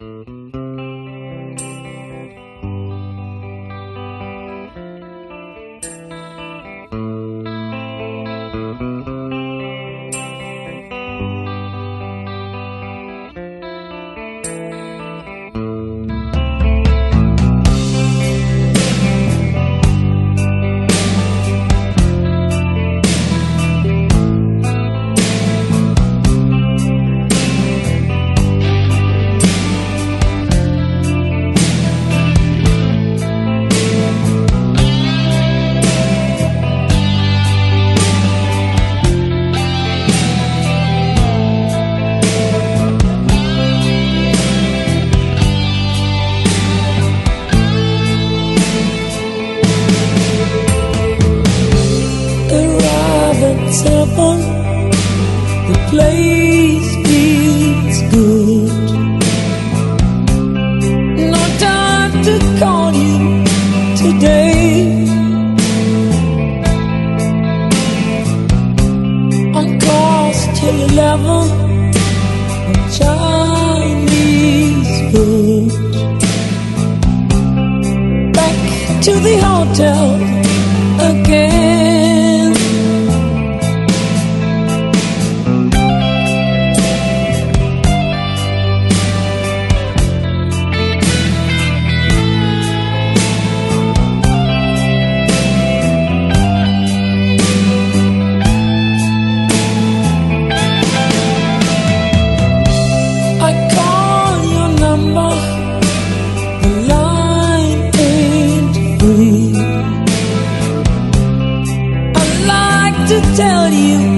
Mm-hmm. Seven, the place feels good. No time to call you today. On course till eleven, Chinese food. Back to the hotel to tell you.